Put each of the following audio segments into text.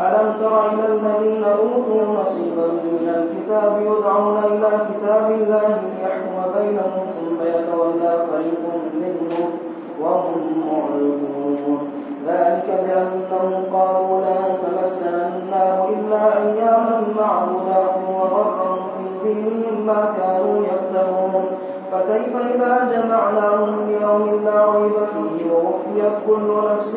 ألم تر إلى الذين أوتوا نصيبا من الكتاب يدعون إلى كتاب الله ليحكم بينهم ثم يتولى فريق منهم وهم معرضون. ذلك بأنهم قالوا لا تمسنا النار إلا أياما معدودات وغرهم في دينهم ما كانوا يفترون. فكيف إذا جمعناهم ليوم لا ريب فيه ووفيت كل نفس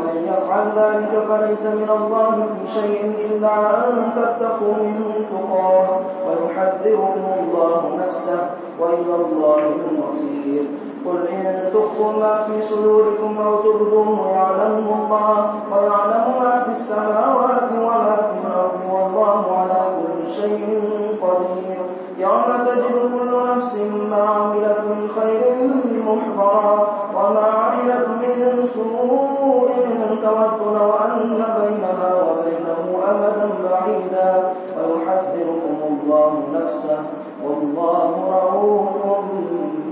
ومن يفعل ذلك فليس من الله في شيء إلا أن تتقوا منهم تقاه ويحذركم الله نفسه وإلى الله المصير. قل إن تخفوا ما في صدوركم أو تبدوه يعلمه الله ويعلم ما في السماوات وما في الأرض والله على كل شيء قدير. يوم تجد كل نفس ما عملت من خير محضرا وما عملت من سوء تود لو أن بينها وبينه أمدا بعيدا. ويحذركم الله نفسه والله رؤوف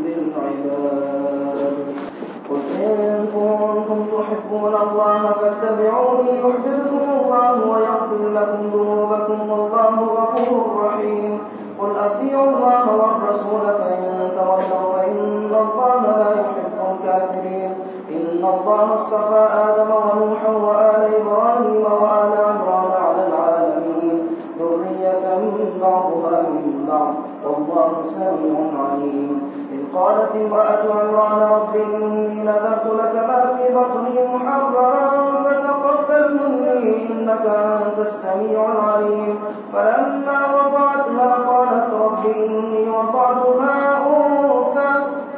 بالعباد. قل إن كنتم تحبون الله فاتبعوني يحببكم الله ويغفر لكم ذنوبكم والله غفور رحيم. قل أطيعوا الله والرسول فإن تولوا فإن الله لا يحب الكافرين. إن الله اصطفى آدم ونوحا وآل إبراهيم وآل عمران على العالمين. ذرية بعضها من بعض. والله سميع عليم. إذ قالت امرأة عمران رب إني نذرت لك ما في بطني محررا فتقبل مني إنك أنت السميع العليم. فلما وضعتها قالت رب إني وضعتها أنثى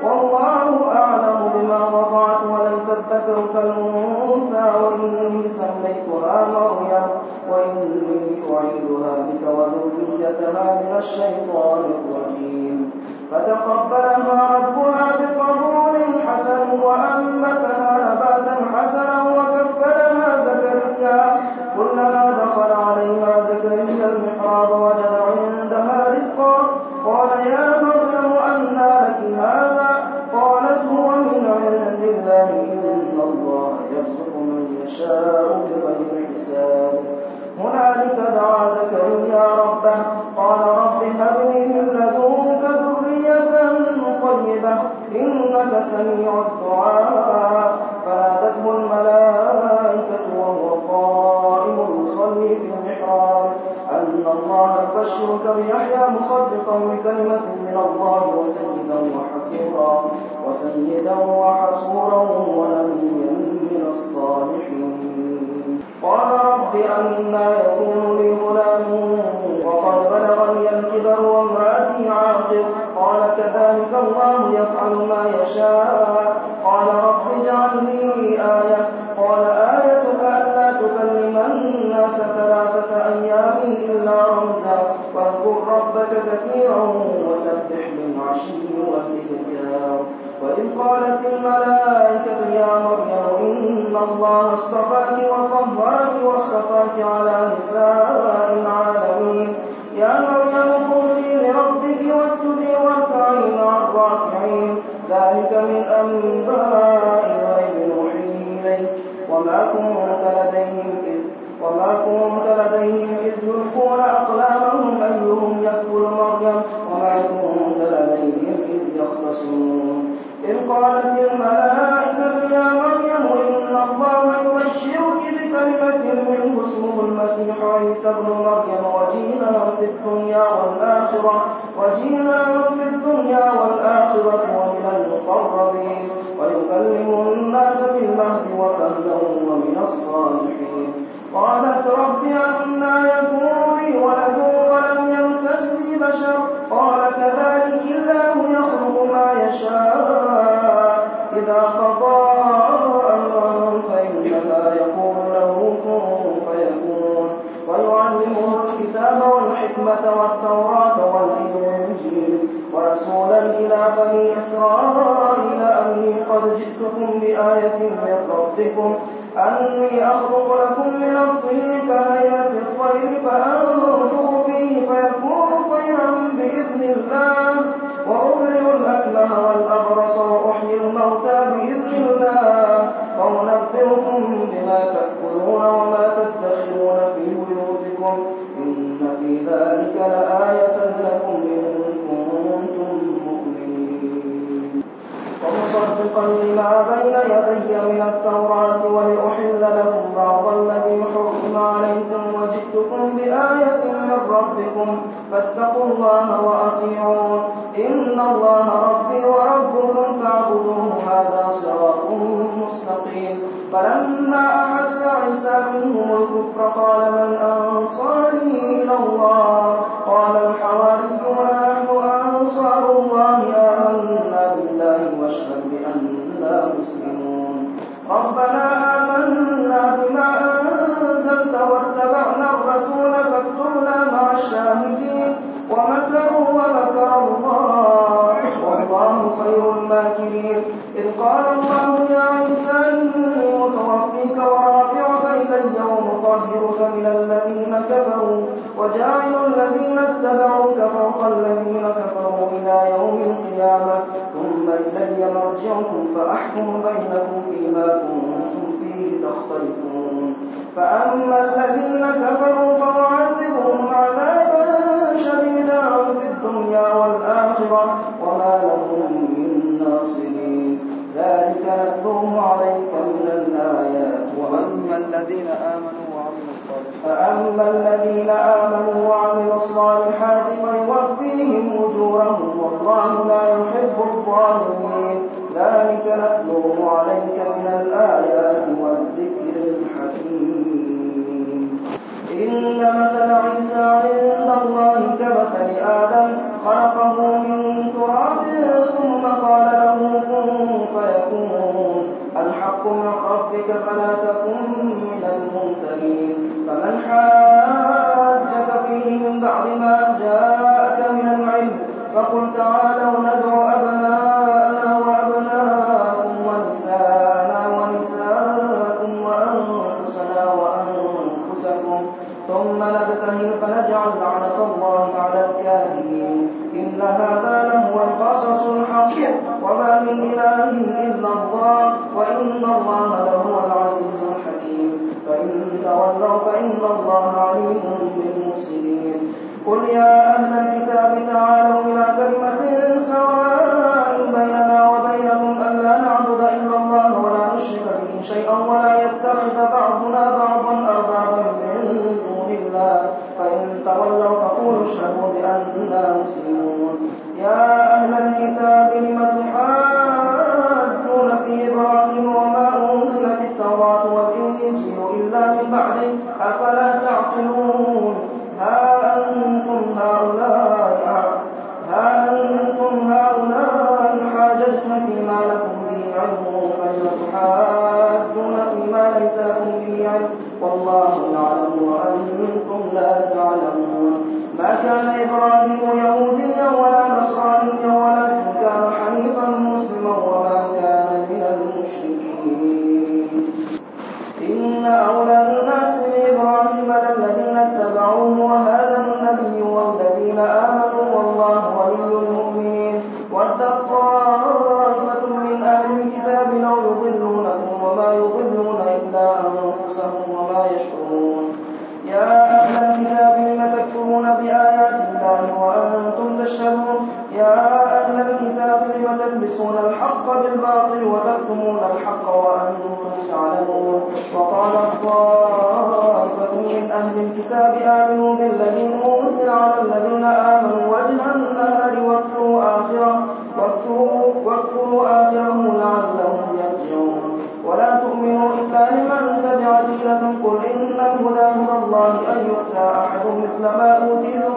والله أعلم بما وضعت وليس الذكر كالأنثى وإني سميتها مريم وإني أعيدها بك وذريتها من الشيطان الرجيم. فتقبلها ربها بقبول حسن وأنبتها نباتا حسنا وكفلها زكريا. كلما يبشرك بيحيى مصدقا بكلمة من الله وسيدا وحسورا وسيدا وحسورا ونبيا من الصالحين. قال رب أنا يكون لي غلام وقد بلغني الكبر وامرأتي عاقر. قال كذلك الله يفعل ما يشاء. قال رب اجعل لي آية. قال تكلم الناس ثلاثة أيام إلا رمزا. واذكر ربك كثيرا وسبح بالعشي والإبكار. وإذ قالت الملائكة يا مريم إن الله اصطفاك وطهرك واصطفاك على نساء العالمين. يا مريم قولي لربك واسجدي واركعي مع الراكعين. ذلك من أنباء الغيب نوحيه إليك. وما كنت لديهم إذ وما كنت لديهم إذ يلقون أقلامهم أيهم يكفل مريم وما كنت لديهم إذ يختصمون إذ قالت الملائكة يا مريم إن الله يبشرك بكلمة منه اسمه المسيح عيسى ابن مريم وجيها في الدنيا والآخرة وجيها في الدنيا والآخرة ومن المقربين ويكلم الناس في المهد وكهلا ومن الصالحين قالت رب أنا يكون لي ولد ولم يمسسني بشر. قال كذلك الله يخلق ما يشاء. إذا قضى أمرا فإنما يقول له كن فيكون. ويعلمه الكتاب والحكمة والتوراة والإنجيل. ورسولا إلى بني إسرائيل أني قد جئتكم بآية من ربكم. بين يدي من التوراة ولأحل لكم بعض الذي حرم عليكم وجئتكم بآية من ربكم فاتقوا الله وأطيعون. إن الله ربي وربكم فاعبدوه هذا صراط مستقيم. فلما أحس عيسى منهم الكفر قال من أنصاري إلى الله الحكيم ذلك نتلوه عليك من الآيات والذكر الحكيم. إن مثل عيسى عند الله كمثل آدم خلقه من تراب ثم قال له كن فيكون. الحق من ربك فلا تكن من الممتلين فمن حاجك فيه من بعد ما جاءك من العلم فقل تعالوا ندعو كان إبراهيم يهودا تشهدون يا أهل الكتاب لم تلبسون الحق بالباطل وتكتمون الحق وأنتم تعلمون؟ وقال الطائفة من أهل الكتاب آمنوا بالذي أنزل على الذين آمنوا وجه النهار واكفروا آخره واكفروا, واكفروا آخره لعلهم يرجعون. ولا تؤمنوا إلا لمن تبع دينكم قل إن الهدى هدى الله أن يؤتى أحد مثل ما أوتيتم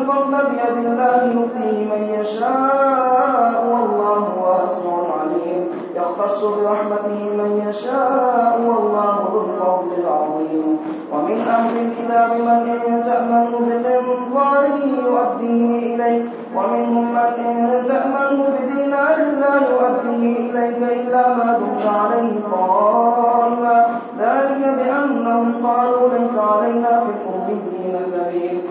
الفضل بيد الله يؤتيه من يشاء والله واسع عليم. يختص برحمته من يشاء والله ذو الفضل العظيم. ومن أهل الكتاب من إن تأمنه بقنطار يؤديه إليك. ومنهم من إن تأمنه بدينار لا يؤديه إليك إلا ما دمت عليه قائما. ذلك بأنهم قالوا ليس علينا في الأميين سبيل.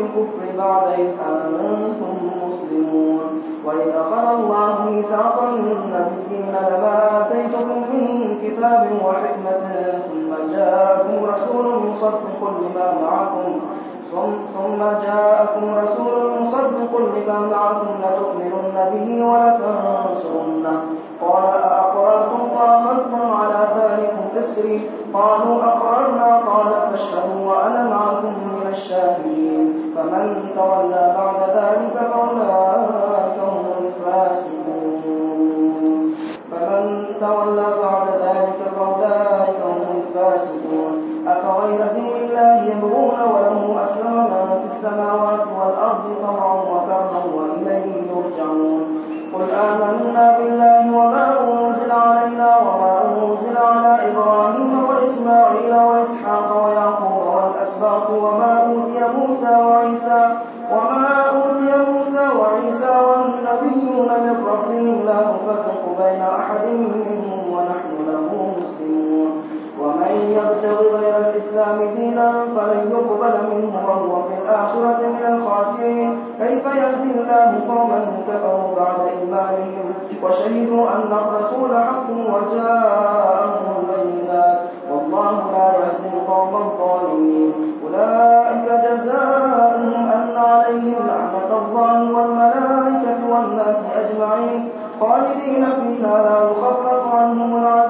بالكفر بعد إذ أنتم مسلمون. وإذ أخذ الله ميثاق النبيين لما آتيتكم من كتاب وحكمة ثم جاءكم رسول مصدق لما معكم ثم جاءكم رسول مصدق لما معكم لتؤمنن به ولتنصرنه. قال أأقررتم وأخذتم على ذلكم إسري؟ قالوا أقررنا. قال فاشهدوا وأنا معكم من الشاهدين. فمن تولى بعد ذلك فأولئك نفرق بين أحد منهم ونحن له مسلمون. ومن يبتغ غير الإسلام دينا فلن يقبل منه وهو في الآخرة من الخاسرين. كيف يهدي الله قوما كفروا بعد إيمانهم وشهدوا أن الرسول حق وجاءهم البينات؟ والله لا يهدي القوم الظالمين. أولئك جزاؤهم أن عليهم لعنة الله والملائكة والناس أجمعين. خالدين فيها لا يخفف عنهم العذاب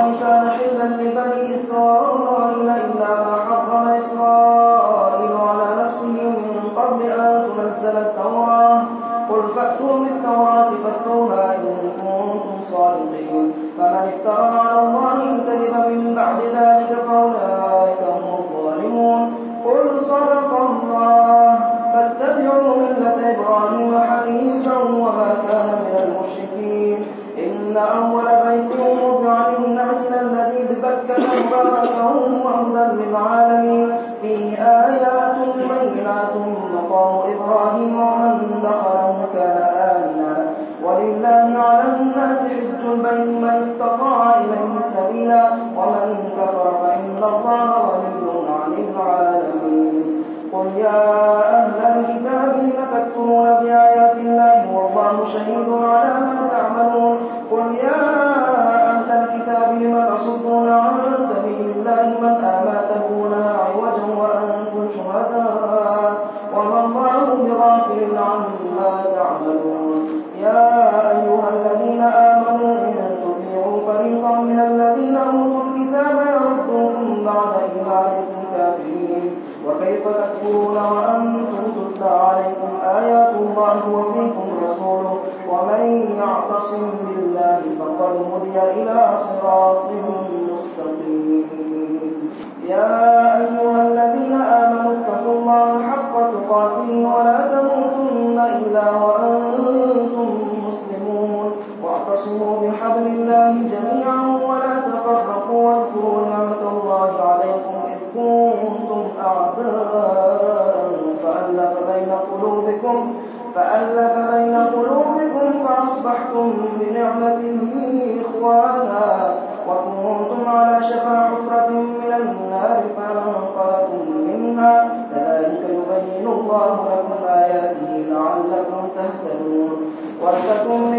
بالله فقد هدي إلى صراط مستقيم. يا أيها الذين آمنوا اتقوا الله حق تقاته ولا كاشف حفرة من النار فأنقذكم منها. كذلك يبين الله لكم آياته لعلكم تهتدون. ولتكن